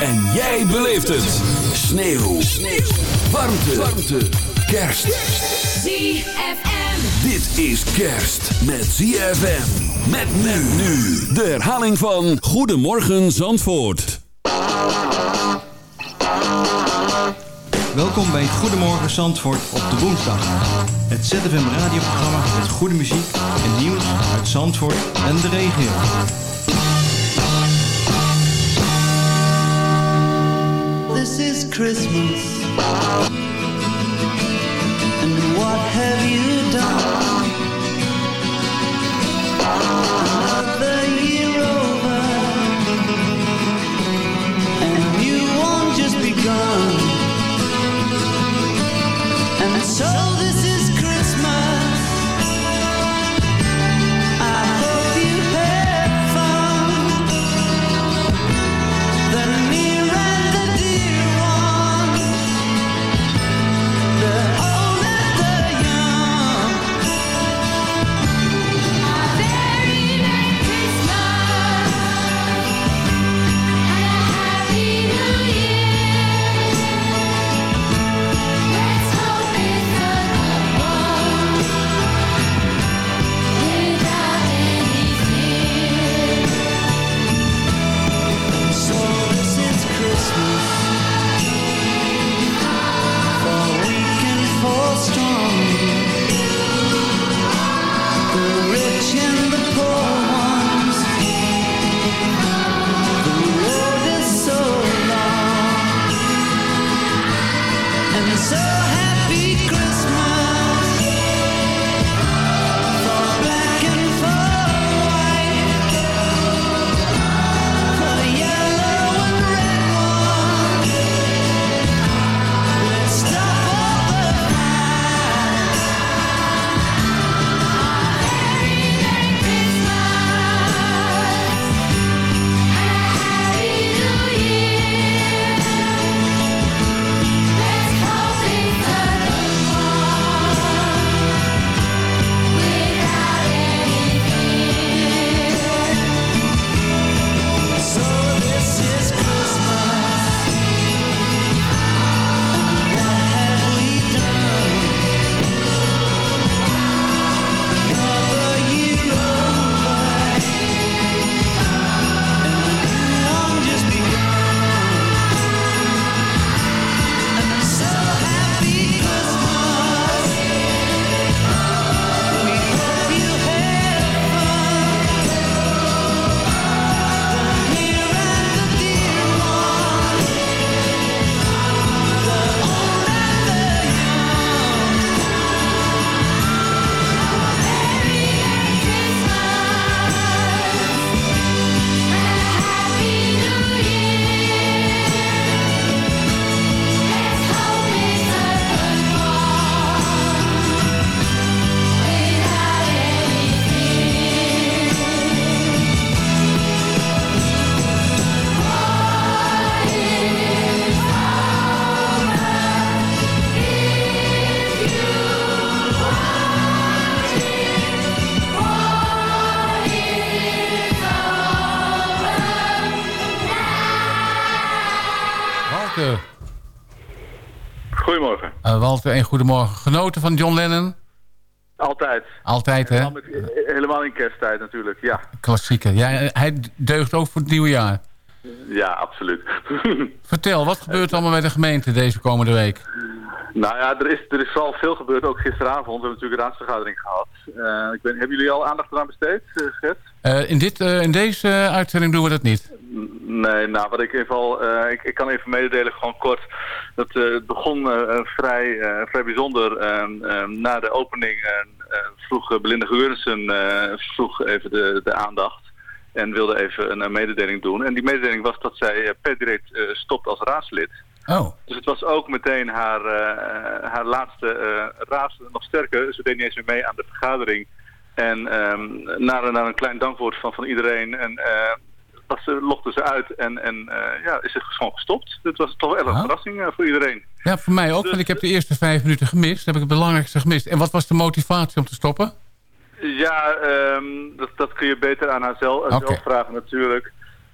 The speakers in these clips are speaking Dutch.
En jij beleeft het. Sneeuw. Sneeuw. Warmte. Warmte. Kerst. ZFM. Dit is kerst met ZFM. Met men nu. De herhaling van Goedemorgen Zandvoort. Welkom bij Goedemorgen Zandvoort op de woensdag. Het ZFM radioprogramma met goede muziek en nieuws uit Zandvoort en de regio. This is Christmas. And what have you done? Another goedemorgen. Genoten van John Lennon? Altijd. Altijd, hè? Helemaal, met- helemaal in kersttijd natuurlijk, ja. Klassieker. Ja, hij deugt ook voor het nieuwe jaar. Ja, absoluut. Vertel, wat gebeurt er allemaal bij de gemeente deze komende week? nou ja, er is, er is vooral veel gebeurd. Ook gisteravond we hebben natuurlijk een raadsvergadering gehad. Eh, ik ben, hebben jullie al aandacht eraan besteed, eh, Gert? Eh, in, dit, eh, in deze uitzending doen we dat niet. Nee, nou wat ik even al, eh, ik, ik kan even mededelen gewoon kort. Dat het begon vrij, vrij bijzonder. Ehm, ehm, na de opening vroeg Belinda Geurensen vroeg even de, de aandacht. En wilde even een, mededeling doen. En die mededeling was dat zij per direct stopt als raadslid. Oh, Dus het was ook meteen haar, haar laatste eh raad, nog sterker. Ze deed niet eens meer mee aan de vergadering. En ehm na, een- na een klein dankwoord van, van iedereen en, eh, was ze, lokte ze uit en, en eh, ja, is ze gewoon gestopt. Dat was toch wel een Ah. verrassing eh, voor iedereen. ja, voor mij ook, want ik heb de eerste vijf minuten gemist. heb ik het belangrijkste gemist. En wat was de motivatie om te stoppen? Ja, ehm, dat, dat kun je beter aan haar zelf, zelf vragen natuurlijk.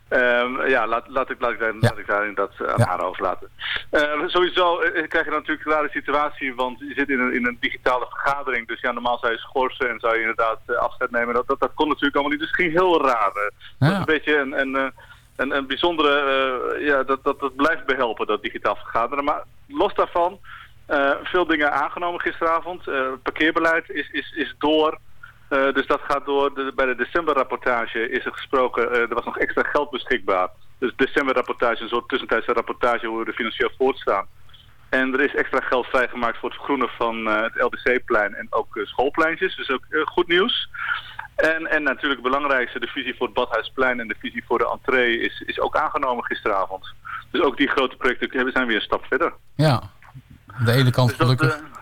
Ehm, ja, laat, laat, ik, laat, ik daar, Ja. laat ik daarin dat eh, aan Ja. haar overlaten. Ehm, sowieso eh, krijg je natuurlijk een rare situatie, want je zit in een, in een digitale vergadering. Dus ja, normaal zou je schorsen en zou je inderdaad eh, afscheid nemen. Dat, dat, dat kon natuurlijk allemaal niet, dus het ging heel raar. eh. Dat is een beetje een, een, eh, een, een bijzondere, eh, ja, dat, dat, dat blijft behelpen, dat digitaal vergaderen. Maar los daarvan, eh, veel dingen aangenomen gisteravond. Eh, parkeerbeleid is, is, is door. Eh, dus dat gaat door. De, bij de decemberrapportage is er gesproken, eh, er was nog extra geld beschikbaar. Dus decemberrapportage, een soort tussentijdse rapportage hoe we er financieel voortstaan. En er is extra geld vrijgemaakt voor het vergroenen van eh, het LDC-plein en ook schoolpleintjes. Dus ook goed nieuws. En, en natuurlijk het belangrijkste, de visie voor het Badhuisplein en de visie voor de entree is, is ook aangenomen gisteravond. Dus ook die grote projecten zijn weer een stap verder. Ja, de ene kant Dus dat, gelukkig.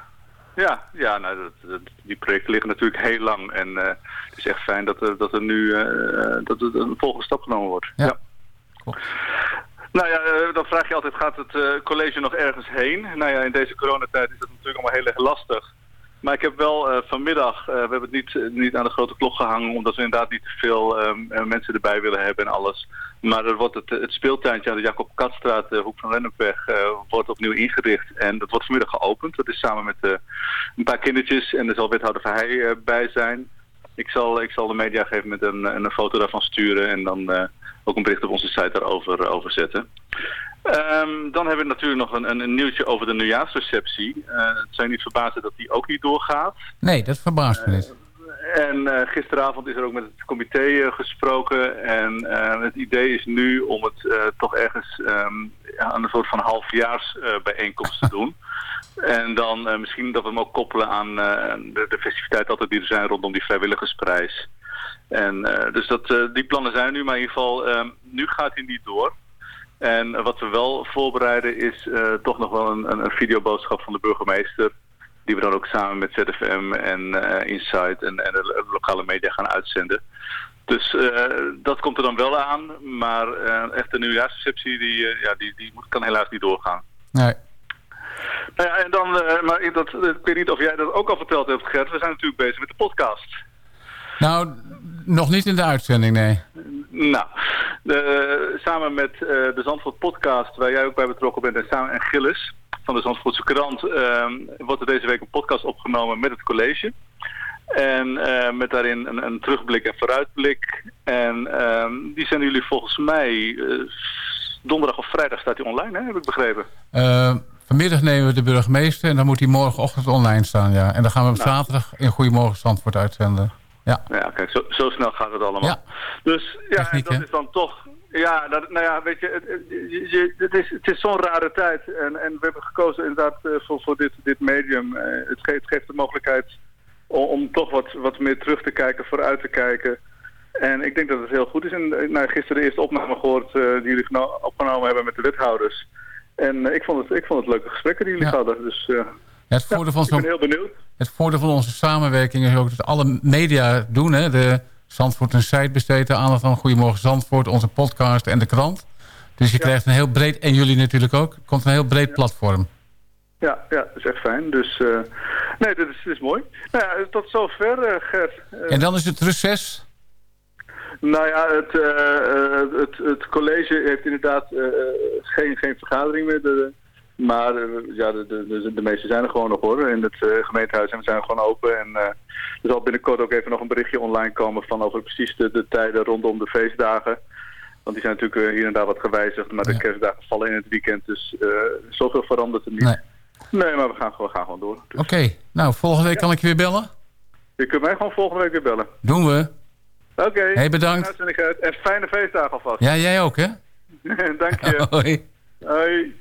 Ja, ja nou, dat, dat- die projecten liggen natuurlijk heel lang. En eh, het is echt fijn dat er, dat er nu eh, dat er een volgende stap genomen wordt. Ja. Nou ja, eh, dan vraag je altijd, gaat het college nog ergens heen? Nou ja, in deze coronatijd is dat natuurlijk allemaal heel erg lastig. Maar ik heb wel eh, vanmiddag, eh, we hebben het niet, eh, niet aan de grote klok gehangen... omdat we inderdaad niet te veel ehm, eh, mensen erbij willen hebben en alles. Maar er wordt het, het speeltuintje aan de Jacob Katstraat, hoek van Lennepweg, wordt opnieuw ingericht. En dat wordt vanmiddag geopend. Dat is samen met een paar kindertjes en er zal wethouder Verheij bij zijn. Ik zal, ik zal de media geven met een, een foto daarvan sturen en dan ook een bericht op onze site daarover over zetten. Ehm, dan hebben we natuurlijk nog een, een, een nieuwtje over de nieuwjaarsreceptie. Eh, het zijn niet verbazen dat die ook niet doorgaat. Nee, dat verbaast me niet. En eh, gisteravond is er ook met het comité eh, gesproken. En eh, het idee is nu om het eh, toch ergens ehm, aan een soort van halfjaarsbijeenkomst te doen. En dan eh, misschien dat we hem ook koppelen aan eh, de, de festiviteiten altijd die er zijn rondom die vrijwilligersprijs. En eh, dus dat, eh, die plannen zijn er nu, maar in ieder geval, ehm, nu gaat hij niet door. En wat we wel voorbereiden is eh, toch nog wel een, een, een videoboodschap van de burgemeester. Die we dan ook samen met ZFM en eh Insight en, en de lo- lokale media gaan uitzenden. Dus eh, dat komt er dan wel aan. Maar echt de nieuwjaarsreceptie die, ja, die, die kan helaas niet doorgaan. Nee. Nou ja, en dan, maar ik, dat, ik weet niet of jij dat ook al verteld hebt, Gert. We zijn natuurlijk bezig met de podcast. Nou, nog niet in de uitzending, nee. Nou, de, samen met eh, de Zandvoort podcast, waar jij ook bij betrokken bent, en samen en Gilles van de Zandvoortse krant, ehm, wordt er deze week een podcast opgenomen met het college. En eh, met daarin een, een terugblik en vooruitblik. En ehm, die zijn jullie volgens mij eh, donderdag of vrijdag staat die online, hè? heb ik begrepen. Eh, vanmiddag nemen we de burgemeester en dan moet hij morgenochtend online staan, ja. En dan gaan we op zaterdag in Goedemorgen Zandvoort uitzenden. Ja, Ja, kijk, zo, zo snel gaat het allemaal. Ja. Dus ja, Techniek, dat hè? is dan toch... Ja, dat, nou ja, weet je, het, het- je- je- het is, het is zo'n rare tijd. En, en we hebben gekozen inderdaad eh, voor, voor dit, dit medium. Eh, het, geeft, geeft de mogelijkheid om, om toch wat, wat meer terug te kijken, vooruit te kijken. En ik denk dat het heel goed is. En eh, nou, gisteren de eerste opname gehoord eh, die jullie geno- opgenomen hebben met de wethouders. En ik, vond het, ik vond het leuke gesprekken die jullie Ja. hadden. Dus het voordeel, van ik ben heel benieuwd. het voordeel van onze samenwerking is ook dat alle media doen. Hè? De Zandvoort een site besteedt de aandacht aan Goedemorgen Zandvoort, onze podcast en de krant. Dus je krijgt een heel breed, en jullie natuurlijk ook, komt een heel breed platform. Ja, ja, dat is echt fijn. Dus eh, nee, dit is, dit is mooi. Nou ja, tot zover, eh, Gert. Eh, En dan is het reces. nou ja, het, het, het college heeft inderdaad geen, geen vergadering meer. De, maar eh, ja, de, de, de, meeste zijn er gewoon nog hoor, in het eh, gemeentehuis. En we zijn gewoon open. En eh, er zal binnenkort ook even nog een berichtje online komen van over precies de, de tijden rondom de feestdagen. Want die zijn natuurlijk hier en daar wat gewijzigd. Maar de kerstdagen vallen in het weekend. Dus zoveel verandert er niet. Nee. Nee, maar we gaan, gewoon- we gaan gewoon door. Dus Oké, nou, volgende week kan ik je weer bellen. Je kunt mij gewoon volgende week weer bellen. Doen we. Oké. Hey, bedankt. En fijne feestdagen alvast. Ja, jij ook, hè? Dank je. Hoi. Hoi.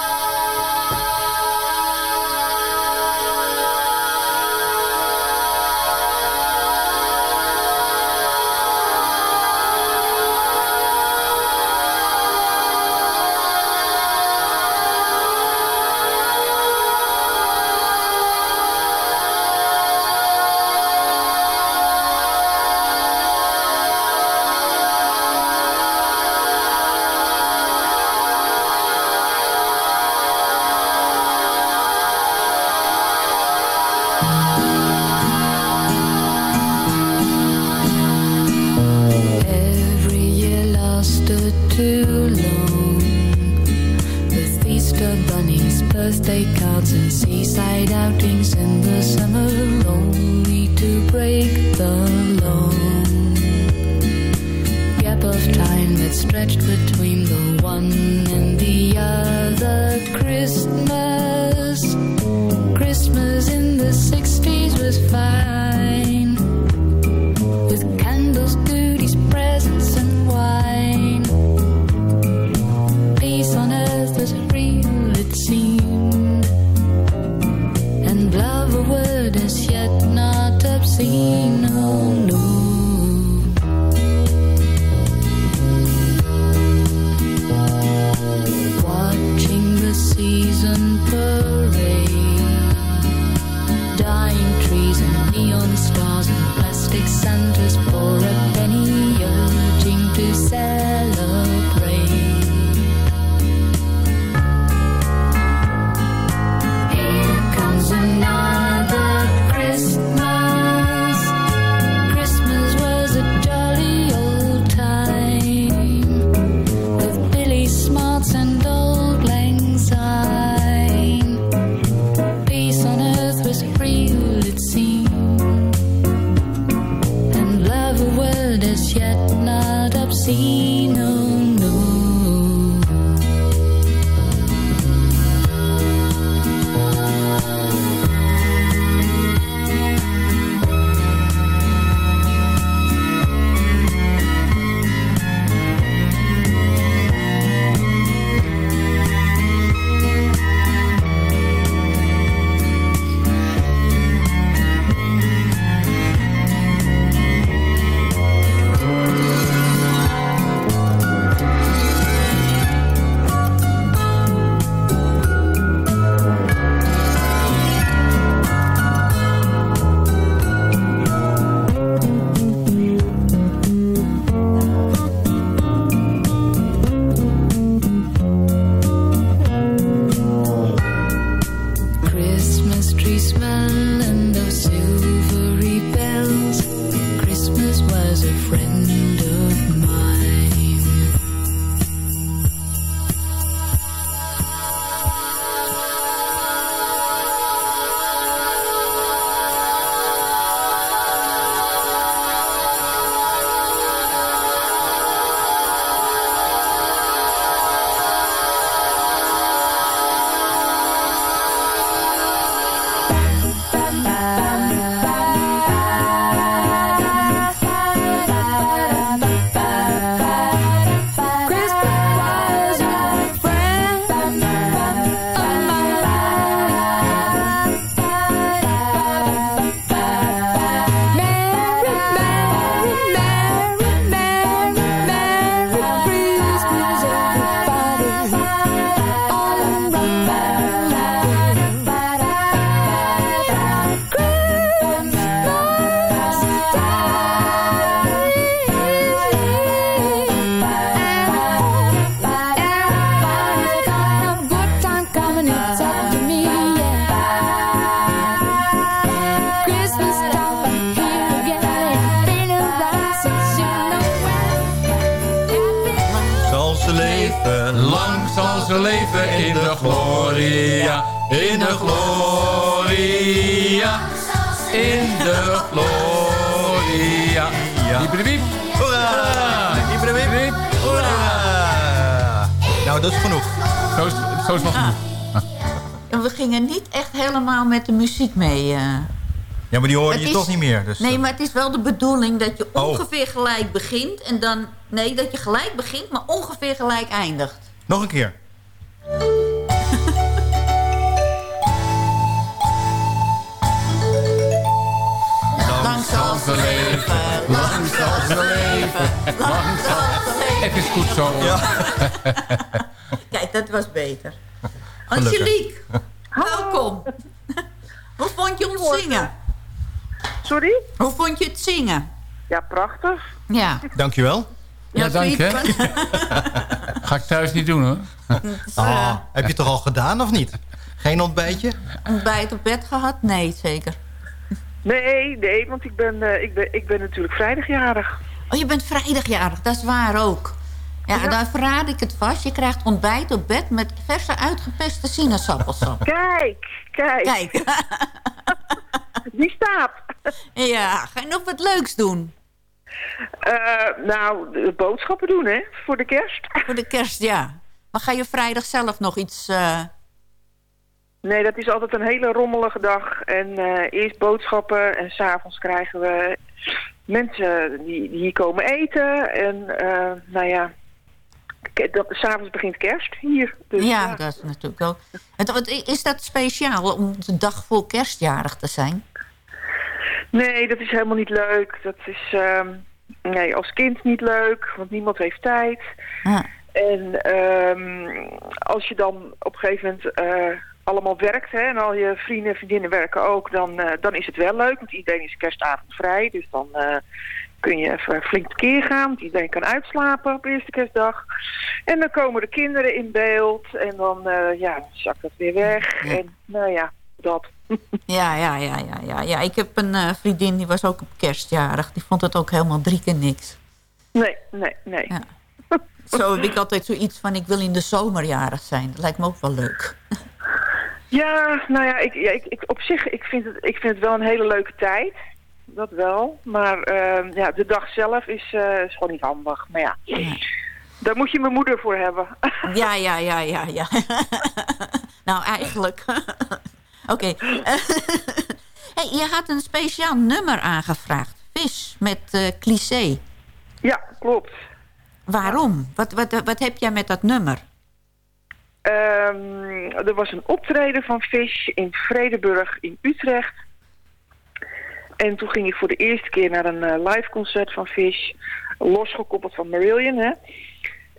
Nou, dat is genoeg. Zo is, zo is wel genoeg. En we gingen niet echt helemaal met de muziek mee. eh. Ja, maar die hoor je is- toch niet meer. Dus, Nee, eh, maar het is wel de bedoeling dat je Oh. ongeveer gelijk begint. En dan... Nee, dat je gelijk begint, maar ongeveer gelijk eindigt. Nog een keer. Lang zal ze leven, lang zal ze leven, lang zal ze leven. Het is goed zo. Ja. Kijk, dat was beter. Gelukkig. Angelique, welkom. Hoe vond je ons zingen? Sorry? Hoe vond je het zingen? Ja, prachtig. Ja. Dankjewel. Ja, dank hè. zoiets van- Ga ik thuis niet doen hoor. Ah, heb je het toch al gedaan of niet? Geen ontbijtje? Ontbijt op bed gehad? Nee, zeker. Nee, nee, want ik ben, eh, ik ben, ik ben natuurlijk vrijdagjarig. Oh, je bent vrijdagjarig, dat is waar ook. Ja, dan verraad ik het vast. Je krijgt ontbijt op bed met verse uitgepeste sinaasappelsap. Kijk, kijk, Kijk, die staat. ja, ga je nog wat leuks doen? Eh, nou, boodschappen doen, hè, voor de kerst. Voor de kerst, ja. Maar ga je vrijdag zelf nog iets... eh, Nee, dat is altijd een hele rommelige dag. En eh, eerst boodschappen en s'avonds krijgen we mensen die, die hier komen eten. En eh, nou ja, s'avonds begint kerst hier. Dus, ja, dat is natuurlijk ook... Is dat speciaal om de dag voor kerstjarig te zijn? Nee, dat is helemaal niet leuk. Dat is ehm, nee, als kind niet leuk, want niemand heeft tijd. Ja. En ehm, als je dan op een gegeven moment eh, allemaal werkt, hè, en al je vrienden en vriendinnen werken ook, dan, eh, dan is het wel leuk, want iedereen is kerstavond vrij. Dus dan eh, kun je even flink tekeer gaan, want iedereen kan uitslapen op eerste kerstdag. En dan komen de kinderen in beeld en dan, eh, ja, zakt dat weer weg. Ja. En nou ja, dat. Ja, ja, ja, ja, ja, ja. Ik heb een vriendin, die was ook op kerstjarig. Die vond het ook helemaal drie keer niks. Nee, nee, nee. Ja. Zo heb ik altijd zoiets van, ik wil in de zomerjarig zijn. Dat lijkt me ook wel leuk. Ja, nou ja, ik, ja, ik, ik, op zich, ik vind, het, ik vind het wel een hele leuke tijd. Dat wel. Maar eh, ja, de dag zelf is, eh, is gewoon niet handig. Maar ja, Ja. daar moet je mijn moeder voor hebben. Ja, ja, ja, ja, ja. nou, eigenlijk. Oké. hey, je had een speciaal nummer aangevraagd. Vis met eh cliché. ja, klopt. Waarom? Wat, wat, wat heb jij met dat nummer? Ehm, er was een optreden van Fish in Vredeburg in Utrecht. En toen ging ik voor de eerste keer naar een eh, live concert van Fish. Losgekoppeld van Marillion, hè.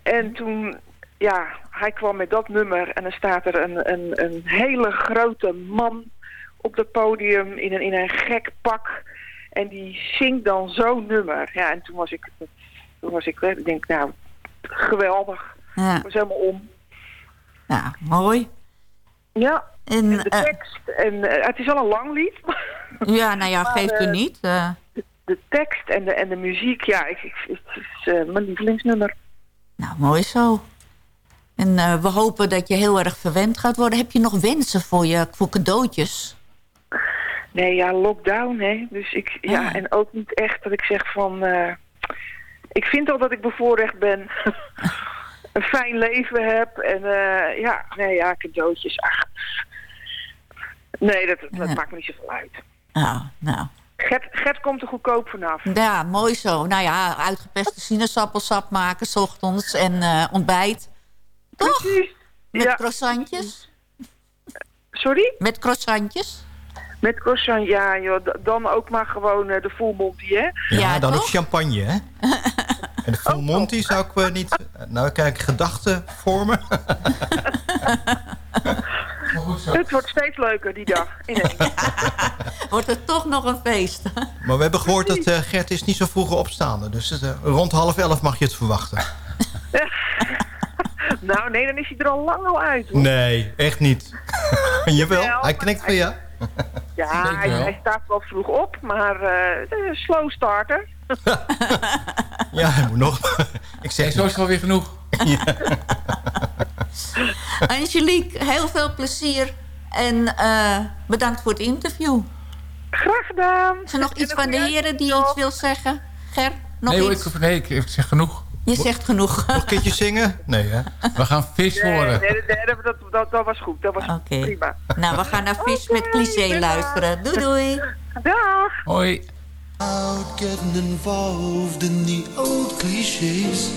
En toen, ja, hij kwam met dat nummer. En dan staat er een, een, een hele grote man op het podium in een, in een gek pak. En die zingt dan zo'n nummer. Ja, en toen was ik, toen was ik, ik denk, nou, geweldig. Ja, Ik was helemaal om. Ja mooi. Ja, En, en de eh, tekst. En eh, het is al een lang lied. ja, nou ja, geeft u eh, niet. eh. De, tekst en de, en de muziek, ja, ik, ik, het is eh, mijn lievelingsnummer. nou, mooi zo. En eh, we hopen dat je heel erg verwend gaat worden. Heb je nog wensen voor, je, voor cadeautjes? Nee, ja, lockdown, hè. Dus ik, ja, Ah. en ook niet echt dat ik zeg van... eh, ik vind al dat ik bevoorrecht ben. een fijn leven heb. En eh, ja, nee, ja, cadeautjes. Ach. Nee, dat, dat Ja. maakt me niet zoveel uit. Nou, nou. Gert, Gert komt er goedkoop vanaf. Ja, mooi zo. Nou ja, uitgepeste sinaasappelsap maken s ochtends en eh, ontbijt. Toch? Precies. Met Ja, croissantjes? sorry? Met croissantjes? Met croissant, ja, joh, dan ook maar gewoon eh, de full monty, hè? Ja, Ja, dan ook champagne, hè? En de Full Monty zou ik eh, niet... Nou, kijk, gedachten vormen. Het wordt steeds leuker die dag. Wordt het toch nog een feest? Maar we hebben gehoord dat eh, Gert is niet zo vroeg opstaande. Dus eh, rond half elf mag je het verwachten. nou, nee, dan is hij er al lang al uit. Hoor. Nee, echt niet. Jawel, Jawel, hij knikt van ja. Ja, hij, wel. hij staat wel vroeg op, maar eh, slow starter. Ja, hij moet nog. Ik zeg zo is het wel weer genoeg. Angelique, heel veel plezier. En eh, bedankt voor het interview. Graag gedaan. Is er nog iets van de heren die iets wil zeggen? Ger, nog nee, hoor, iets? ik, nee ik, ik zeg genoeg. Je zegt genoeg. Nog een keertje zingen? Nee, hè? We gaan vis horen. nee, nee, nee, dat, dat, dat was goed. Dat was Oké. prima. Nou, we gaan naar vis met cliché luisteren. Doei doei. Dag! Hoi. Out getting involved in the old cliches.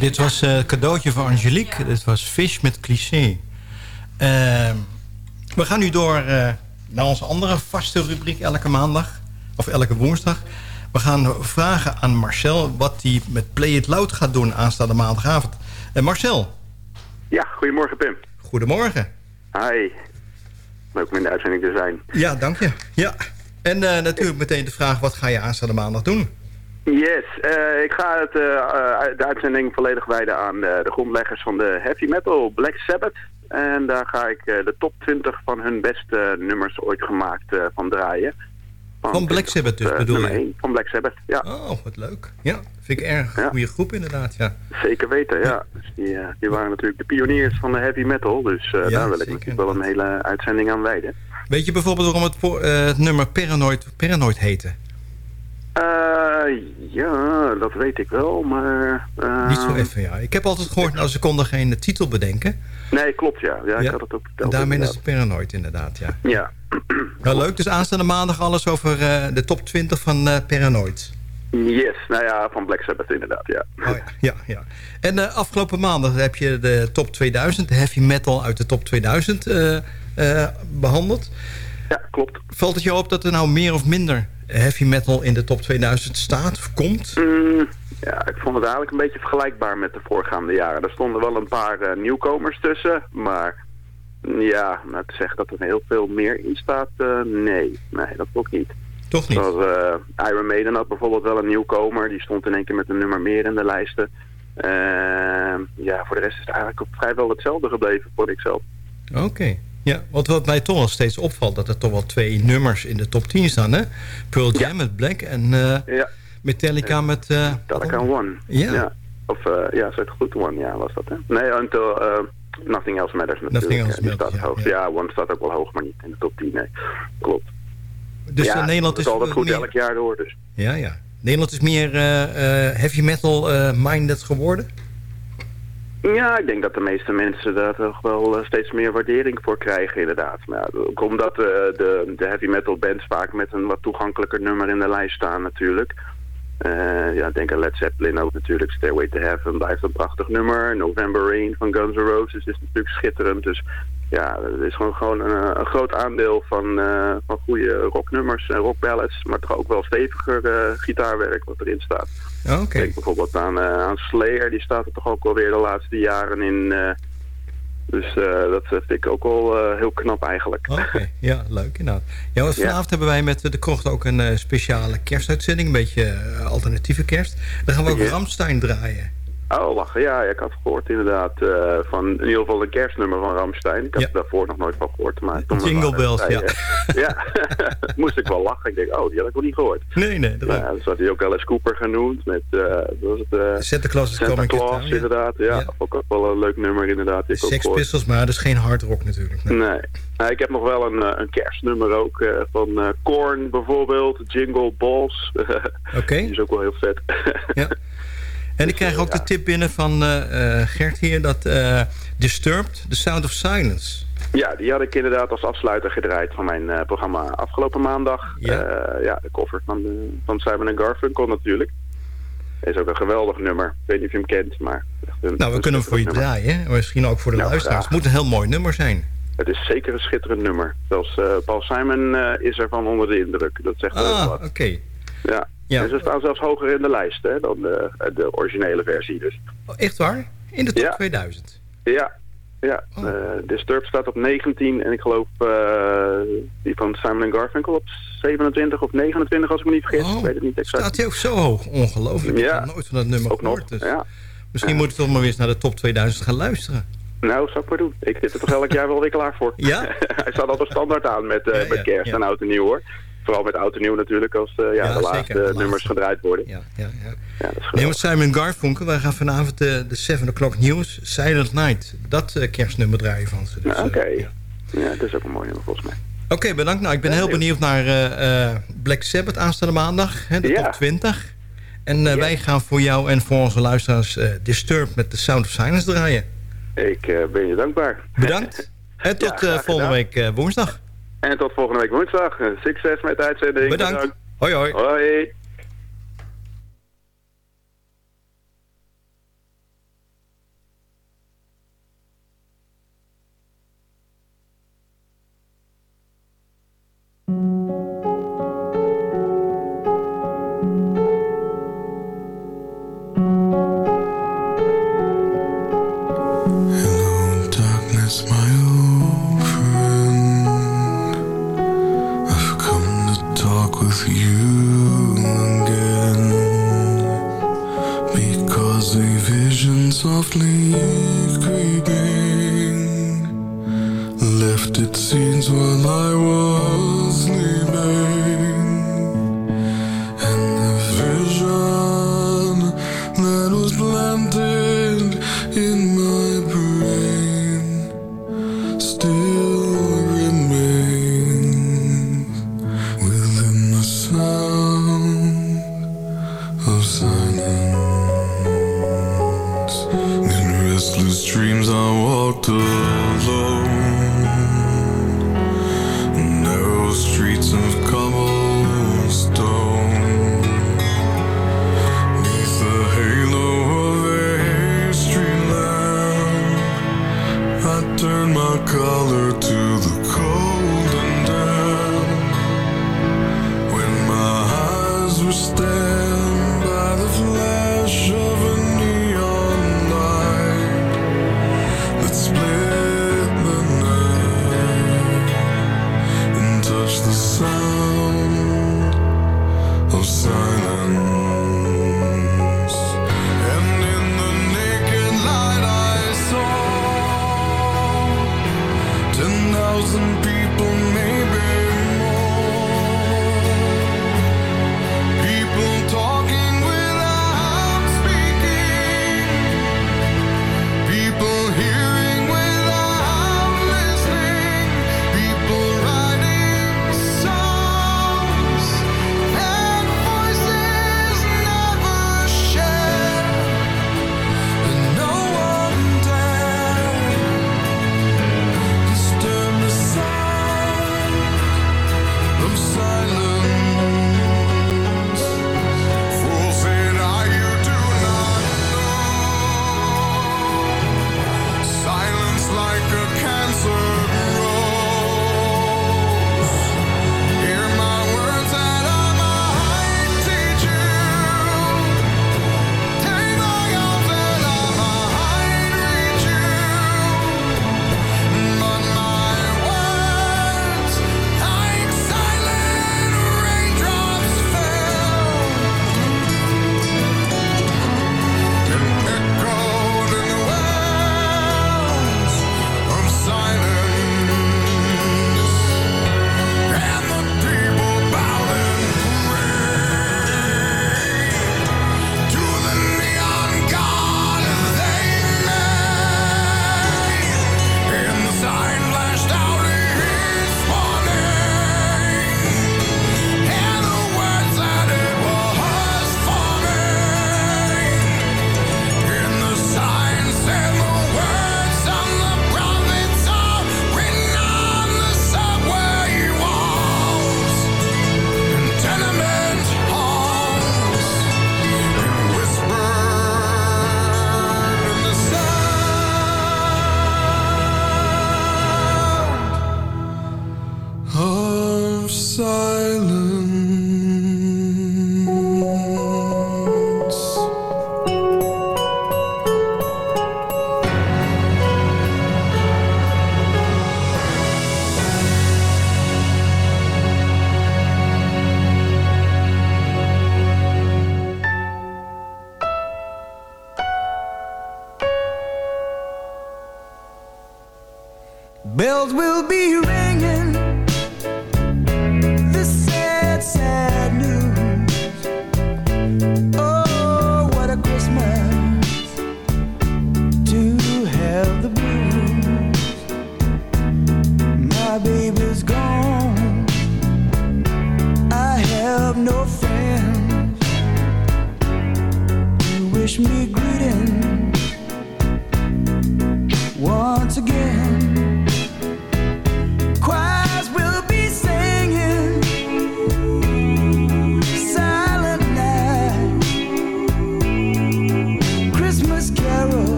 Dit was eh, het cadeautje voor Angelique. Dit was Fish met cliché. Ehm, we gaan nu door eh, naar onze andere vaste rubriek elke maandag. Of elke woensdag. We gaan vragen aan Marcel wat hij met Play It Loud gaat doen aanstaande maandagavond. Eh, Marcel, Ja, goedemorgen Pim. goedemorgen. Hi. Leuk om in de uitzending te zijn. Ja, dank je. Ja. En eh, natuurlijk meteen de vraag, wat ga je aanstaande maandag doen? Yes, eh, ik ga het, eh, eh, de uitzending volledig wijden aan eh, de grondleggers van de heavy metal Black Sabbath. En daar ga ik de top 20 van hun beste nummers ooit gemaakt van draaien. Van Black Sabbath dus, bedoel je? van Black Sabbath, ja. Oh, wat leuk. Ja, vind ik erg een goede groep inderdaad, ja. Zeker weten, ja. Dus die, die waren natuurlijk de pioniers van de heavy metal. Dus Ja, daar wil ik zeker, natuurlijk wel een hele uitzending aan wijden. Weet je bijvoorbeeld waarom het, het nummer Paranoid, Paranoid heette? Eh, ja, dat weet ik wel, maar... eh, Niet zo even, ja. Ik heb altijd gehoord, nou, ze konden geen titel bedenken. Nee, klopt, ja. Ja, ik had het ook verteld. daarmee is het Paranoid, inderdaad, ja. Ja. Nou, leuk. Dus aanstaande maandag alles over eh, de top 20 van eh Paranoid. Yes, nou ja, van Black Sabbath inderdaad, ja. Oh, ja, ja, ja. En eh, afgelopen maandag heb je de top 2000, de heavy metal uit de top 2000 eh, eh, behandeld. Ja, klopt. Valt het je op dat er nou meer of minder heavy metal in de top 2000 staat of komt? Mm, ja, ik vond het eigenlijk een beetje vergelijkbaar met de voorgaande jaren. Er stonden wel een paar eh, nieuwkomers tussen, maar ja, nou te zeggen dat er heel veel meer in staat, eh, nee. Nee, dat ook niet. Toch niet? Zoals eh, Iron Maiden had bijvoorbeeld wel een nieuwkomer. Die stond in één keer met een nummer meer in de lijsten. Ja, voor de rest is het eigenlijk vrijwel hetzelfde gebleven, vond ik zelf. Oké. Ja, want wat mij toch wel steeds opvalt... dat er toch wel twee nummers in de top 10 staan, hè? Pearl Jam met Black en eh, Ja. Metallica met... eh, Metallica One. Ja. Of, eh, ja, het goed, One, ja, was dat, hè? Nee, until eh, Nothing Else Matters natuurlijk. Nothing Else die Matters, staat ja, hoog. ja. Ja. One staat ook wel hoog, maar niet in de top 10, nee. Klopt. Dus ja, in Nederland dat is altijd goed meer- elk jaar door, dus. Ja, ja. Nederland is meer heavy metal minded geworden? Ja, ik denk dat de meeste mensen daar toch wel eh, steeds meer waardering voor krijgen, inderdaad. Maar ook omdat eh, de, de heavy metal bands vaak met een wat toegankelijker nummer in de lijst staan natuurlijk. Eh, ja, denk aan Led Zeppelin ook natuurlijk. Stairway to Heaven blijft een prachtig nummer. November Rain van Guns N' Roses is natuurlijk schitterend. Dus ja, er is gewoon, gewoon een, groot aandeel van, eh, van goede rocknummers en rockballads. Maar toch ook wel steviger gitaarwerk wat erin staat. Oké. Denk bijvoorbeeld aan, eh, aan Slayer, die staat er toch ook alweer de laatste jaren in. eh, dus eh, dat vind ik ook wel eh, heel knap eigenlijk. Oké, ja, leuk inderdaad. Ja, want vanavond hebben wij met de Krocht ook een speciale kerstuitzending. Een beetje alternatieve kerst. Dan gaan we ook Ja. Ramstein draaien. Oh, lachen. Ja, ja, ik had gehoord inderdaad eh, van in ieder geval een kerstnummer van Ramstein. Ik had er daarvoor nog nooit van gehoord. Maar Jingle bells, bij, eh, ja, moest ik wel lachen. Ik denk, oh, die had ik nog niet gehoord. Nee, nee. Nou, ja, dus had hij ook Alice Cooper genoemd met, wat was het? eh, Santa Claus is Santa Claus, ja. inderdaad. Ja, Ook, ook wel een leuk nummer inderdaad. ik ook Sex gehoord. Pistols, maar dat is geen hard rock natuurlijk. Nee. Nee. Nou, ik heb nog wel een, een kerstnummer ook van Korn bijvoorbeeld, Jingle Balls. Oké. Die is ook wel heel vet. Ja. En ik krijg ook de tip binnen van eh, eh, Gert hier... dat eh, Disturbed, The Sound of Silence... ja, die had ik inderdaad als afsluiter gedraaid van mijn programma afgelopen maandag. Ja. Ja, de cover van, van Simon Garfunkel natuurlijk. Is ook een geweldig nummer. Ik weet niet of je hem kent, maar... een- Nou, we kunnen hem voor je nummer. draaien. hè? Misschien ook voor de Nou, luisteraars. Het moet een heel mooi nummer zijn. Het is zeker een schitterend nummer. Zelfs Paul Simon is ervan onder de indruk. Dat zegt wel Ah, wat. oké. Ja. Ja. En ze staan zelfs hoger in de lijst hè, dan de, de originele versie. Dus. Oh, echt waar? In de top Ja. 2000? Ja, ja. Oh. eh, Disturbed staat op 19 en ik geloof eh, die van Simon Garfunkel op 27 of 29 als ik me niet vergis. ik weet het niet exact. Oh, Staat hij ook zo hoog? Ongelooflijk. Ik Ja. heb nooit van dat nummer Ook gehoord. Dus ja. Misschien moet ik toch maar weer eens naar de top 2000 gaan luisteren. Nou, zou ik maar doen. Ik zit er toch elk jaar wel weer klaar voor. Ja? Hij staat altijd standaard aan met, eh, met kerst en oud en nieuw hoor. Vooral met oud en nieuw natuurlijk als eh, ja, Ja, de zeker, laatste de laatste. nummers gedraaid worden. Ja, ja, ja. Ja, dat is Nee, want Simon Garfunkel, wij gaan vanavond de, de 7 o'clock news, Silent Night. Dat eh, kerstnummer draaien van ze. Dus, Ja, eh, Oké. ja. Ja, dat is ook een mooi nummer volgens mij. Oké, bedankt. Nou, ik ben heel benieuwd naar Black Sabbath aanstaande maandag. Hè, de top 20. En wij gaan voor jou en voor onze luisteraars eh, Disturbed met The Sound of Silence draaien. Ik ben je dankbaar. Bedankt. En tot Ja, volgende gedaan. week woensdag. En tot volgende week woensdag. Succes met de uitzending. Bedankt. Hoi, hoi. Hoi.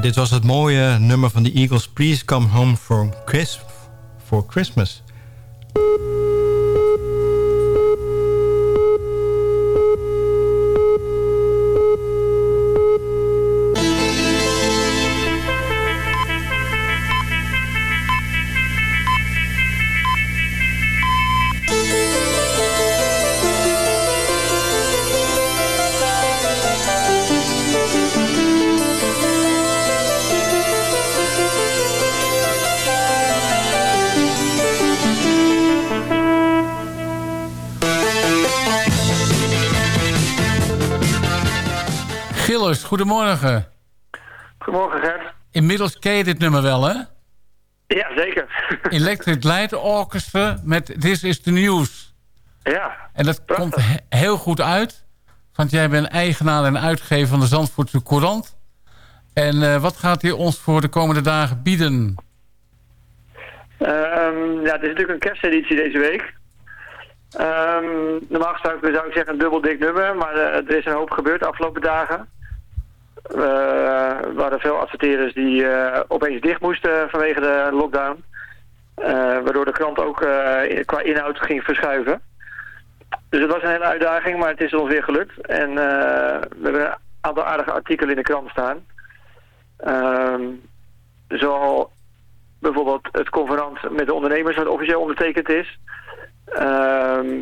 Dit was het mooie nummer van de Eagles. Please come home for, for Christmas. Goedemorgen. Goedemorgen Gert. Inmiddels ken je dit nummer wel, hè? Ja, zeker. Electric Light Orchestra met This is the News. Ja, En dat komt he- heel goed uit. Want jij bent eigenaar en uitgever van de Zandvoortse Courant. En eh, wat gaat hij ons voor de komende dagen bieden? Ehm, ja, het is natuurlijk een kersteditie deze week. Ehm, normaal gesproken zou ik zeggen een dubbel dik nummer, maar eh, er is een hoop gebeurd de afgelopen dagen. Eh, er waren veel adverteerders die eh, opeens dicht moesten vanwege de lockdown. Eh, waardoor de krant ook eh, qua inhoud ging verschuiven. Dus het was een hele uitdaging, maar het is ons weer gelukt. En eh, we hebben een aantal aardige artikelen in de krant staan. Ehm zo bijvoorbeeld het convenant met de ondernemers wat officieel ondertekend is. Ehm,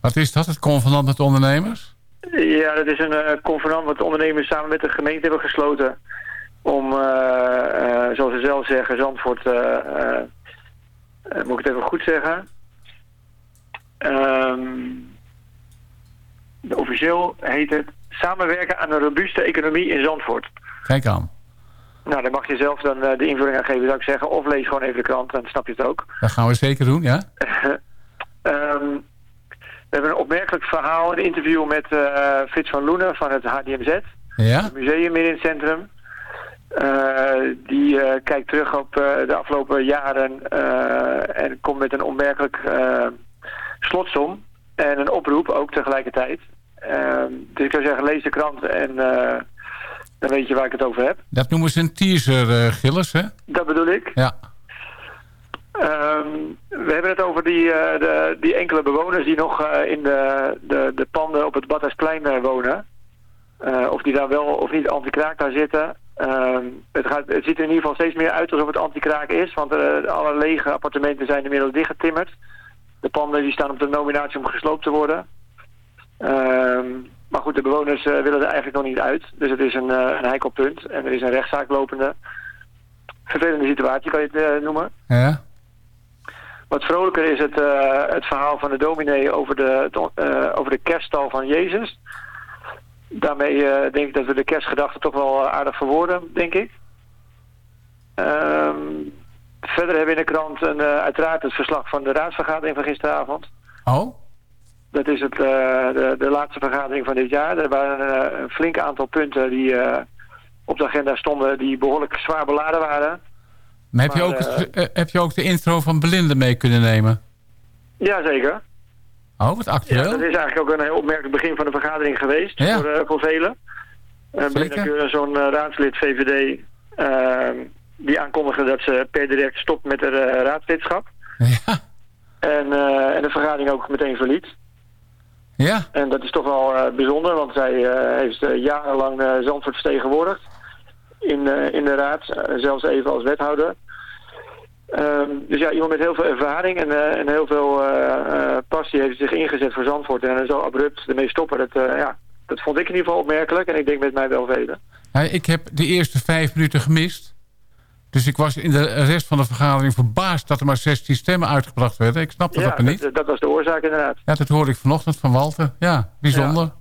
Wat is dat, het convenant met ondernemers? Ja, dat is een eh, convenant wat de ondernemers samen met de gemeente hebben gesloten. Om, eh, eh, zoals ze zelf zeggen, Zandvoort, moet ik het even goed zeggen. Ehm, officieel heet het Samenwerken aan een robuuste economie in Zandvoort. Kijk aan. Nou, daar mag je zelf dan de invulling aan geven, zou ik zeggen. Of lees gewoon even de krant, dan snap je het ook. Dat gaan we zeker doen, ja? Ehm, we hebben een opmerkelijk verhaal, een interview met eh Frits van Loenen van het HDMZ. Ja? Het museum in het centrum. Eh, die eh, kijkt terug op de afgelopen jaren en komt met een opmerkelijk slotsom. En een oproep ook tegelijkertijd. Ehm, dus ik zou zeggen, lees de krant en dan weet je waar ik het over heb. Dat noemen ze een teaser, Gilles, hè? Dat bedoel ik. Ja. Ehm, we hebben het over die, eh, de, die enkele bewoners die nog eh, in de, de, de panden op het Badhuisplein eh, wonen. Of die daar wel of niet anti-kraak daar zitten. Ehm, het, gaat, het ziet er in ieder geval steeds meer uit alsof het anti-kraak is. Want alle lege appartementen zijn inmiddels dichtgetimmerd. De panden die staan op de nominatie om gesloopt te worden. Ehm, maar goed, de bewoners willen er eigenlijk nog niet uit. Dus het is een, een heikel punt. En er is een rechtszaak lopende. Vervelende situatie kan je het noemen. Ja? Wat vrolijker is het, eh, het verhaal van de dominee over de, eh, over de kerststal van Jezus. Daarmee eh, denk ik dat we de kerstgedachte toch wel aardig verwoorden, denk ik. Ehm, verder hebben we in de krant een, uiteraard het verslag van de raadsvergadering van gisteravond. Oh? Dat is het, de, de laatste vergadering van dit jaar. Er waren een flink aantal punten die op de agenda stonden die behoorlijk zwaar beladen waren. Maar heb, je ook het, eh, heb je ook de intro van Belinda mee kunnen nemen? Jazeker. Oh, wat Ja, actueel. dat is eigenlijk ook een heel opmerkelijk begin van de vergadering geweest Ja. voor, eh, voor velen. Belinda zo'n eh, raadslid VVD, ehm, die aankondigde dat ze per direct stopt met haar eh, raadslidschap. Ja. En, eh, en de vergadering ook meteen verliet. Ja. En dat is toch wel eh, bijzonder, want zij eh, heeft eh, jarenlang eh, Zandvoort vertegenwoordigd in, eh, in de raad, eh, zelfs even als wethouder. Ehm, dus ja, iemand met heel veel ervaring en, eh, en heel veel passie heeft zich ingezet voor Zandvoort. En zo abrupt ermee stoppen, dat, ja, dat vond ik in ieder geval opmerkelijk. En ik denk met mij wel velen. Ja, ik heb de eerste vijf minuten gemist. Dus ik was in de rest van de vergadering verbaasd dat er maar 16 stemmen uitgebracht werden. Ik snap dat ja, ook niet. dat, dat was de oorzaak inderdaad. Ja, dat hoorde ik vanochtend van Walter. Ja, bijzonder. Ja,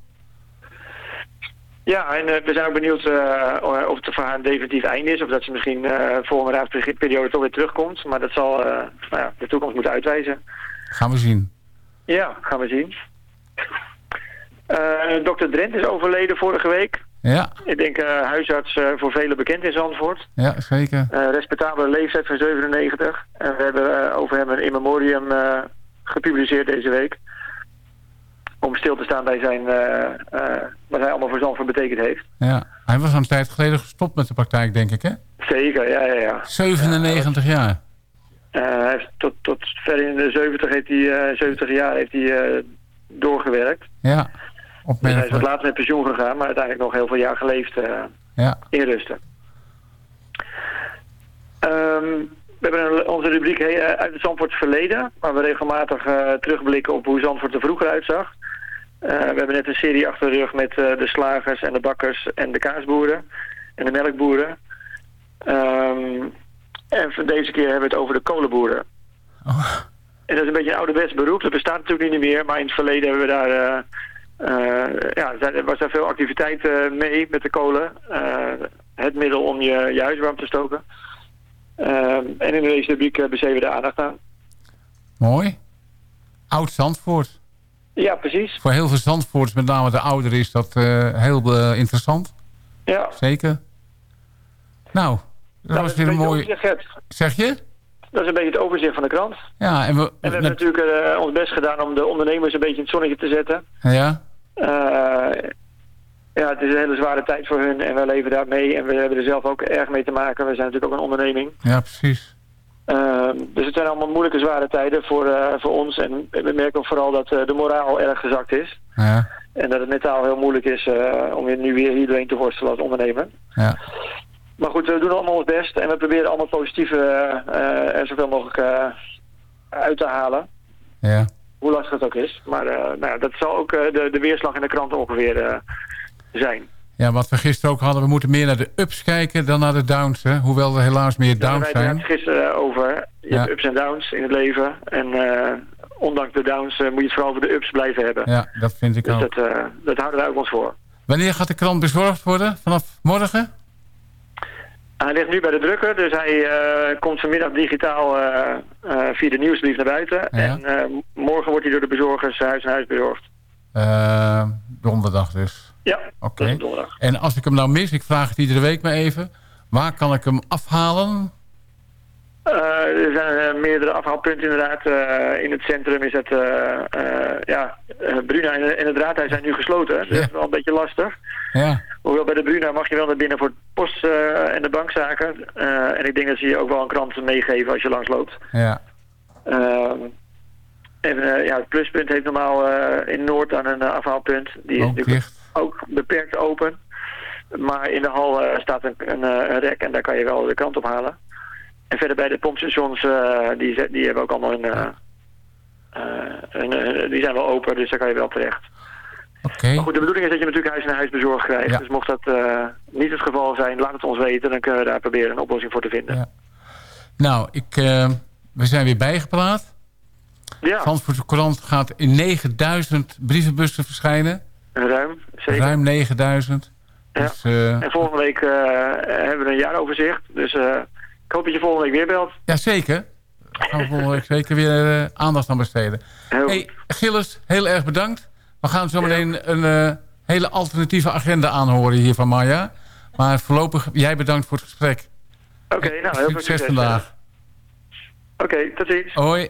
en eh, we zijn ook benieuwd eh, of het voor haar een definitief einde is. Of dat ze misschien eh volgende raadsperiode toch weer terugkomt. Maar dat zal nou ja, de toekomst moeten uitwijzen. Gaan we zien. Ja, gaan we zien. Dr. Drent is overleden vorige week. Ja, Ik denk huisarts voor velen bekend in Zandvoort. ja zeker. Respectabele leeftijd van 97. En we hebben over hem een in memoriam gepubliceerd deze week. Om stil te staan bij zijn, eh, eh, wat hij allemaal voor Zandvoort betekend heeft. Ja. Hij was een tijd geleden gestopt met de praktijk, denk ik, hè? Zeker, ja, ja, ja. 97 jaar. Eh, hij heeft tot, tot ver in de 70, heeft hij, eh 70 jaar heeft hij doorgewerkt. Ja, Dus hij is wat later met pensioen gegaan, maar uiteindelijk nog heel veel jaar geleefd Ja. in rusten. Ehm, we hebben een- onze rubriek eh, uit het Zandvoort verleden, waar we regelmatig eh, terugblikken op hoe Zandvoort er vroeger uitzag. Eh, we hebben net een serie achter de rug met de slagers en de bakkers en de kaasboeren en de melkboeren. Ehm, en deze keer hebben we het over de kolenboeren. En dat is een beetje een ouderwets beroep. Dat bestaat natuurlijk niet meer. Maar in het verleden hebben we daar... ja, was daar veel activiteit mee met de kolen. Het middel om je, je huis warm te stoken. Ehm, en in deze rubriek besteden we de aandacht aan. Mooi. Oud Zandvoort. Ja, precies. Voor heel veel Zandvoorts, met name de ouderen, is dat eh, heel eh, interessant. Ja. Zeker. Nou, dat Nou, was weer een mooi... Zeg je? Dat is een beetje het overzicht van de krant. Ja, en we... En we hebben natuurlijk eh, ons best gedaan om de ondernemers een beetje in het zonnetje te zetten. Ja, ja, het is een hele zware tijd voor hun en wij leven daar mee. En we hebben er zelf ook erg mee te maken. We zijn natuurlijk ook een onderneming. ja, precies. Ehm, dus het zijn allemaal moeilijke, zware tijden voor, eh, voor ons. En we merken ook vooral dat eh, de moraal erg gezakt is. Ja, En dat het mentaal heel moeilijk is eh, om je nu weer hierdoorheen te worstelen als ondernemer. ja. Maar goed, we doen allemaal ons best. En we proberen allemaal positieve er zoveel mogelijk uit te halen. ja. Hoe lastig het ook is. Maar nou, dat zal ook de, de weerslag in de krant ongeveer zijn. Ja, wat we gisteren ook hadden, we moeten meer naar de ups kijken dan naar de downs. Hè? Hoewel er helaas meer downs hebben wij het zijn. gisteren eh, over. Je Ja. hebt ups en downs in het leven. En eh, ondanks de downs eh, moet je het vooral over de ups blijven hebben. Ja, dat vind ik Dus ook. dat, dat houden wij ook ons voor. Wanneer gaat de krant bezorgd worden? Vanaf morgen? Hij ligt nu bij de drukker, dus hij komt vanmiddag digitaal via de nieuwsbrief naar buiten. En morgen wordt hij door de bezorgers huis aan huis bezorgd. Donderdag dus. Ja, Oké. En als ik hem nou mis, ik vraag het iedere week maar even. Waar kan ik hem afhalen? Eh, er zijn eh, meerdere afhaalpunten inderdaad. Eh, in het centrum is het, ja, Bruna en, het raadhuis zijn nu gesloten. Dus dat is wel een beetje lastig. Ja, Hoewel bij de Bruna mag je wel naar binnen voor post en de bankzaken. En ik denk dat ze je ook wel een krant meegeven als je langs loopt. ja. Ehm, en eh, ja, het pluspunt heeft normaal in Noord aan een afhaalpunt. Die is natuurlijk. Ook beperkt open. Maar in de hal eh, staat een, een, eh, een rek en daar kan je wel de krant ophalen. En verder bij de pompstations, eh, die, die hebben ook allemaal een, een, die zijn wel open, dus daar kan je wel terecht. Oké. Maar goed, de bedoeling is dat je natuurlijk huis naar huis bezorgd krijgt. Ja. Dus mocht dat niet het geval zijn, laat het ons weten. Dan kunnen we daar proberen een oplossing voor te vinden. Ja. Nou, ik, we zijn weer bijgepraat. Ja, Zandvoortse Courant gaat in 9000 brievenbussen verschijnen. Ruim, zeker. Ruim 9000. Ja. Dus, eh, En volgende week eh, hebben we een jaaroverzicht. Dus eh, ik hoop dat je volgende week weer belt. ja, zeker. gaan we volgende week zeker weer aandacht aan besteden. hey, Gilles, heel erg bedankt. We gaan zo meteen een hele alternatieve agenda aanhoren hier van Maya. Maar voorlopig, jij bedankt voor het gesprek. Oké, nou, heel veel Succes succes. vandaag. Oké, tot ziens. Hoi.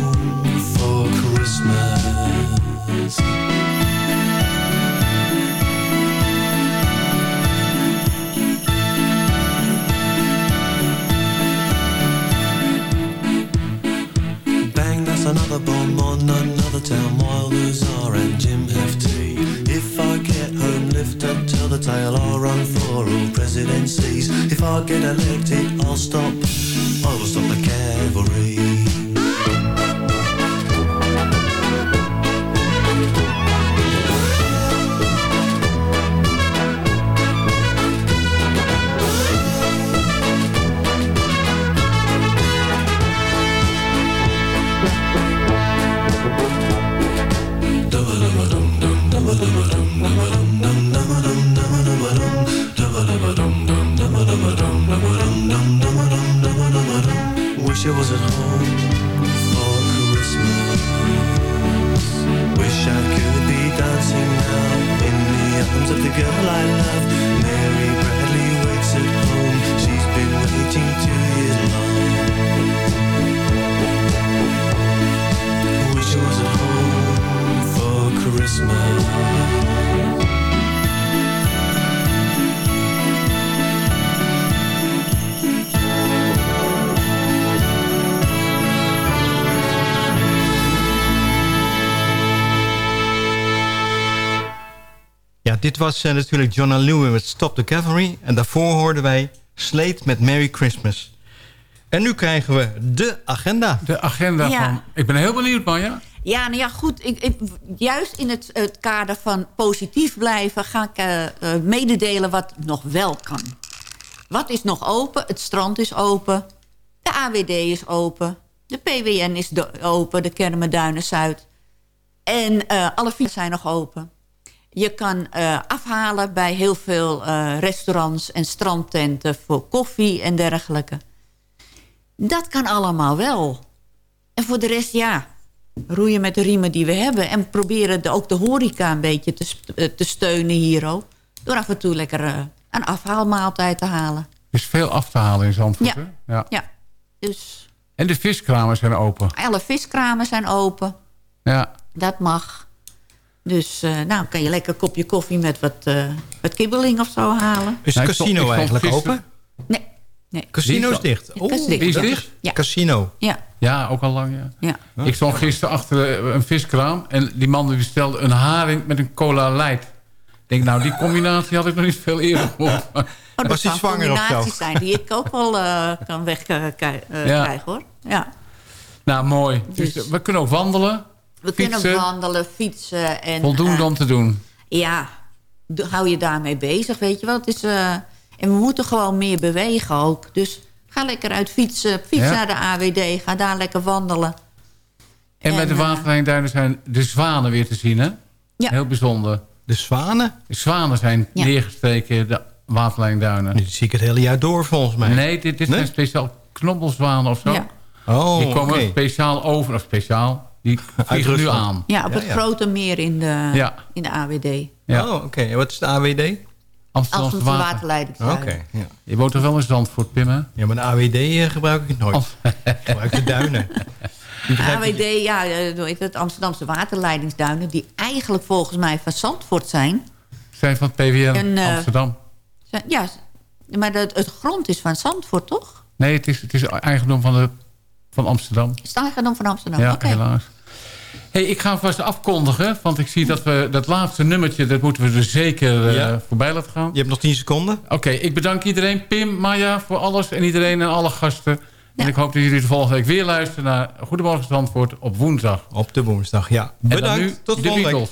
dit was eh, natuurlijk John Lewis met Stop the Cavalry. En daarvoor hoorden wij Slate met Merry Christmas. En nu krijgen we de agenda. De agenda Ja. van... Ik ben heel benieuwd, Manja. Ja, nou ja, goed. Ik, ik- juist in het, het kader van positief blijven... ga ik eh, eh, mededelen wat nog wel kan. Wat is nog open? Het strand is open. De AWD is open. De PWN is open. De Kermenduinen Zuid. En eh, alle fietsen zijn nog open. Je kan eh, afhalen bij heel veel eh, restaurants en strandtenten... voor koffie en dergelijke. Dat kan allemaal wel. En voor de rest, ja, roeien met de riemen die we hebben. En proberen de, ook de horeca een beetje te, eh, te steunen hier ook. Door af en toe lekker een afhaalmaaltijd te halen. Er is veel af te halen in Zandvoort, Ja. hè? Ja. Ja, dus En de viskramen zijn open. alle viskramen zijn open. Ja. Dat mag. Dus eh, nou kan je lekker een kopje koffie met wat, eh, wat kibbeling of zo halen. Is Nou, het stond- casino eigenlijk open? Nee, nee. Casino is dicht. Het is dicht. Wie is dicht? Ja. Casino. Ja, Ja, ook al lang, ja. ja. Ik stond gisteren achter eh, een viskraam... en die man die bestelde een haring met een cola light. Ik denk, nou, die combinatie had ik nog niet veel eerder gehoord. Oh, dat Was hij kan zwanger of zo? combinaties zijn die ik ook wel eh, kan wegkrijgen, Ja. hoor. Ja. nou, mooi. Dus, Dus- we kunnen ook wandelen. We Fietsen. kunnen wandelen, fietsen. En, Voldoende eh, om te doen. Ja, hou je daarmee bezig, weet je wel. Het is, eh, en we moeten gewoon meer bewegen ook. Dus ga lekker uit fietsen. Fiets Ja. naar de AWD, ga daar lekker wandelen. En, bij de en, eh, waterlijnduinen zijn de zwanen weer te zien, hè? Ja. Heel bijzonder. De zwanen? De zwanen zijn Ja. neergestreken, de waterlijnduinen. Nu zie ik het hele jaar door volgens mij. Nee, dit, dit Nee? zijn speciaal knobbelzwanen of zo. Ja. Oh, die komen speciaal over, of speciaal. Die vliegen nu aan. Ja, op het ja. grote meer in de, Ja. in de AWD. Ja. Oh, oké. En wat is de AWD? Amsterdamse Amsterdamse water. waterleidingsduinen. Oké. Ja. Je woont toch wel in Zandvoort, Pim, hè? ja, maar de AWD eh, gebruik ik nooit. Ik gebruik de duinen. AWD, ja, eh, het, Amsterdamse waterleidingsduinen... die eigenlijk volgens mij van Zandvoort zijn. Zijn van het PWN En, eh, Amsterdam. Zijn- Ja, maar de, het grond is van Zandvoort, toch? Nee, het is, het is eigendom van, de, van Amsterdam. Eigendom van Amsterdam? Ja, Oké. helaas. Hey, ik ga vast afkondigen, want ik zie dat we dat laatste nummertje... dat moeten we er zeker eh, Ja. voorbij laten gaan. Je hebt nog 10 seconden. Oké, ik bedank iedereen. Pim, Maya, voor alles en iedereen en alle gasten. En ik hoop dat jullie de volgende week weer luisteren... naar Goedemorgen Zandvoort op woensdag. Op de woensdag, ja. En dan Bedankt. nu Tot de volgende week.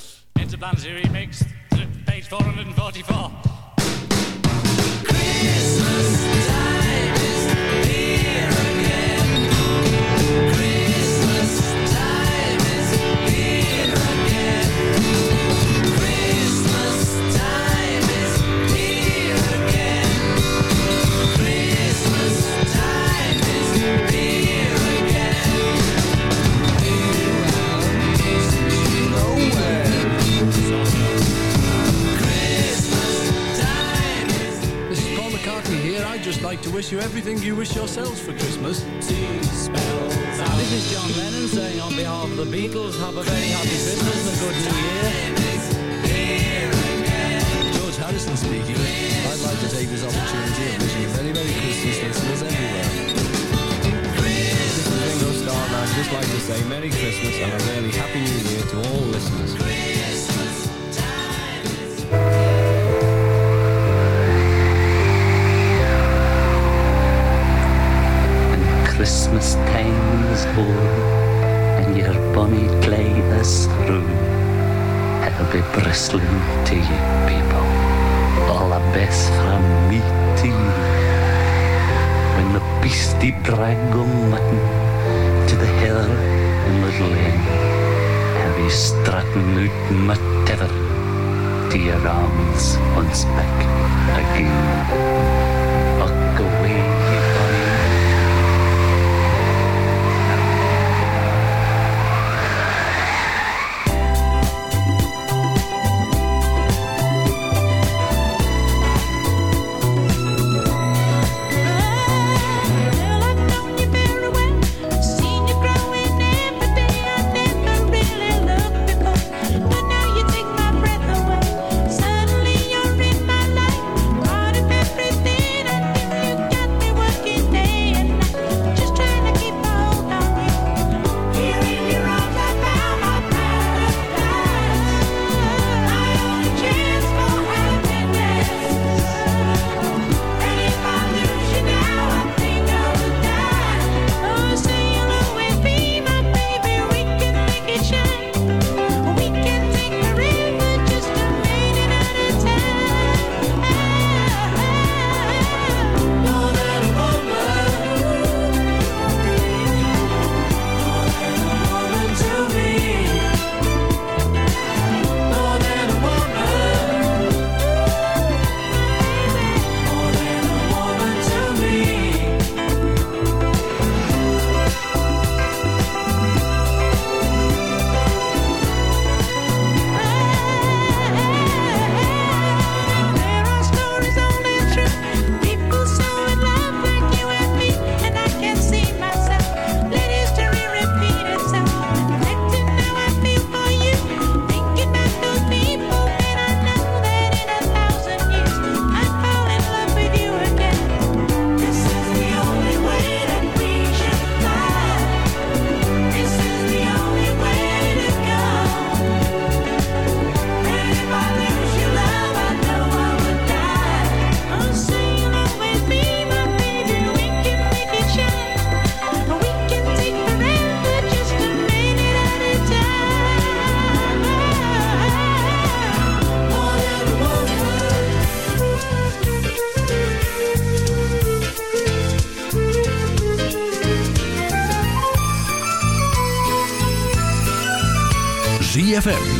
die uns weg und